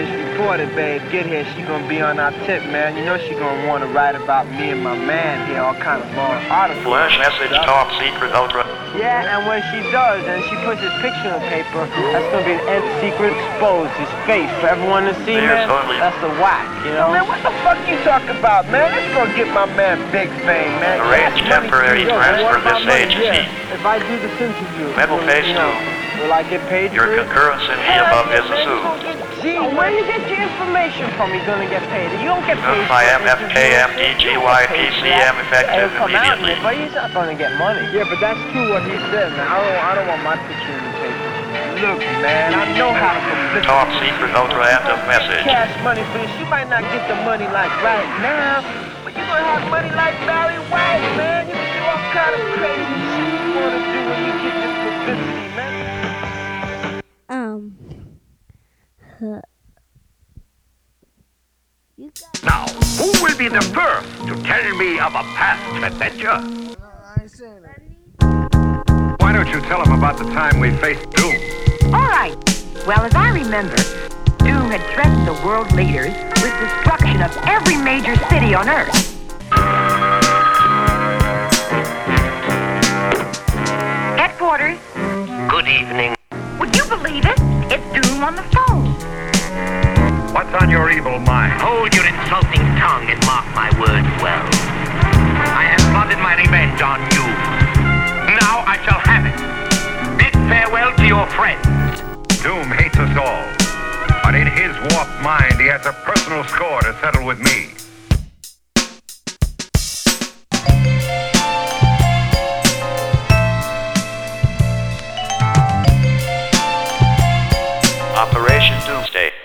reporter, babe, get here. She gonna be on our tip, man. You know she gonna wanna write about me and my man here, all kind of long articles. Flash message top secret ultra. Yeah, and when she does, and she puts his picture on paper, that's gonna be an end secret exposed, his face for everyone to see, There's man. only- That's the whack, you know? Man, what the fuck you talking about, man? Let's go get my man big fame, man. Arrange Cash temporary transfer what about this agency. Yeah. If I do this interview, Metal will, face you know, two. will I get paid Your for concurrence in the above is man, you assumed. gonna Gee, where you get your information from? You're gonna get paid. You don't get paid. for FIM, interviews. FKM, You don't get DGY, paid for PCM, that. effective It'll come out, immediately. But he's not gonna get money. Yeah, but that's true what he said, man. I don't, I don't want my picture in the paper. Look, man, I know how to publicity. Top secret ultra end of message. Cash money for this. You might not get the money like right now, but you're gonna have money like Barry White, man. You can do all kind of crazy shit you wanna do when you get this publicity, man. Um. huh. Now, who will be the first to tell me of a past adventure? Why don't you tell him about the time we faced Doom? All right. Well, as I remember, Doom had threatened the world leaders with destruction of every major city on Earth. Headquarters, Good evening. would you believe it? It's Doom on the phone. What's on your evil mind? Hold your insulting tongue and mark my words well. I have plotted my revenge on you. Now I shall have it. Bid farewell to your friends. Doom hates us all. But in his warped mind, he has a personal score to settle with me. Operation Doomsday.